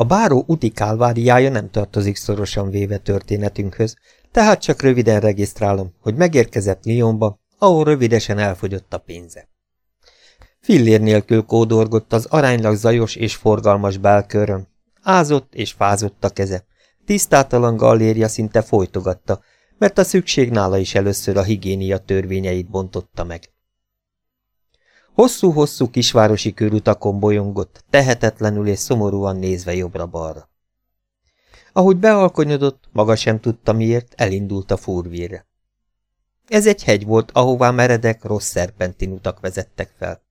A báró úti kálváriája nem tartozik szorosan véve történetünkhöz, tehát csak röviden regisztrálom, hogy megérkezett Lyonba, ahol rövidesen elfogyott a pénze. Fillér nélkül kódorgott az aránylag zajos és forgalmas belkörön. Ázott és fázott a keze. Tisztátalan galléria szinte folytogatta, mert a szükség nála is először a higiénia törvényeit bontotta meg. Hosszú-hosszú kisvárosi körutakon bolyongott, tehetetlenül és szomorúan nézve jobbra-balra. Ahogy bealkonyodott, maga sem tudta miért, elindult a fúrvírre. Ez egy hegy volt, ahová meredek, rossz szerpentin utak vezettek fel.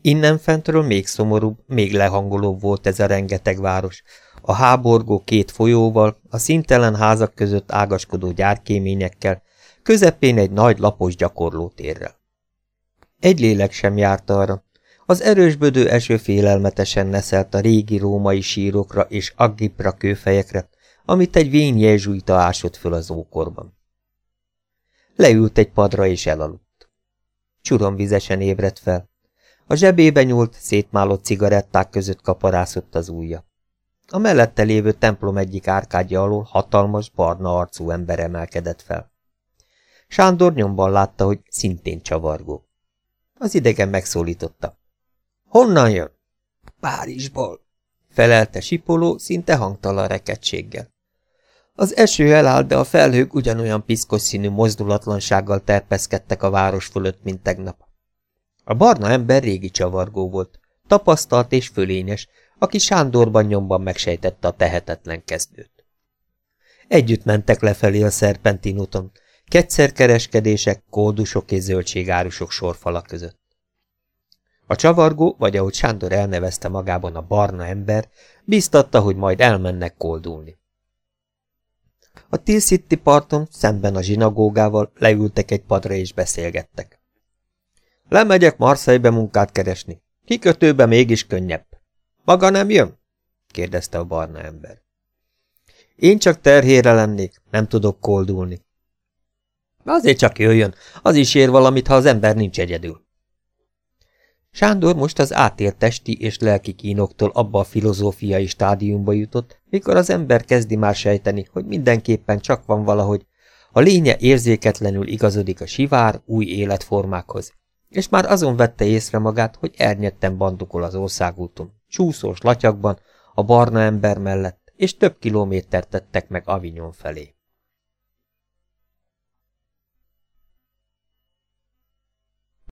Innen fentről még szomorúbb, még lehangolóbb volt ez a rengeteg város, a háborgó két folyóval, a szintelen házak között ágaskodó gyárkéményekkel, közepén egy nagy lapos gyakorlótérrel. Egy lélek sem járt arra. Az erősbödő eső félelmetesen neszelt a régi római sírokra és aggipra kőfejekre, amit egy vén jezsuita ásott föl az ókorban. Leült egy padra és elaludt. vizesen ébredt fel. A zsebébe nyúlt, szétmálott cigaretták között kaparászott az ujja. A mellette lévő templom egyik árkádja alól hatalmas, barna arcú ember emelkedett fel. Sándor nyomban látta, hogy szintén csavargó. Az idegen megszólította. Honnan jön? Párizsból, felelte Sipoló szinte hangtalan rekedtséggel. Az eső elállt, de a felhők ugyanolyan piszkos színű mozdulatlansággal terpeszkedtek a város fölött, mint tegnap. A barna ember régi csavargó volt, tapasztalt és fölényes, aki Sándorban nyomban megsejtette a tehetetlen kezdőt. Együtt mentek lefelé a szerpentinúton, kereskedések, kódusok és zöldségárusok sorfala között. A csavargó, vagy ahogy Sándor elnevezte magában a barna ember, biztatta, hogy majd elmennek koldulni. A Tilsitti parton, szemben a zsinagógával leültek egy padra és beszélgettek. Lemegyek Marseille-be munkát keresni. Kikötőbe mégis könnyebb. Maga nem jön? kérdezte a barna ember. Én csak terhére lennék, nem tudok koldulni. Azért csak jöjjön, az is ér valamit, ha az ember nincs egyedül. Sándor most az átélt testi és lelki kínoktól abba a filozófiai stádiumba jutott, mikor az ember kezdi már sejteni, hogy mindenképpen csak van valahogy, a lénye érzéketlenül igazodik a sivár, új életformákhoz, és már azon vette észre magát, hogy ernyetten bandukol az országúton, csúszós latyakban, a barna ember mellett, és több kilométert tettek meg Avignon felé.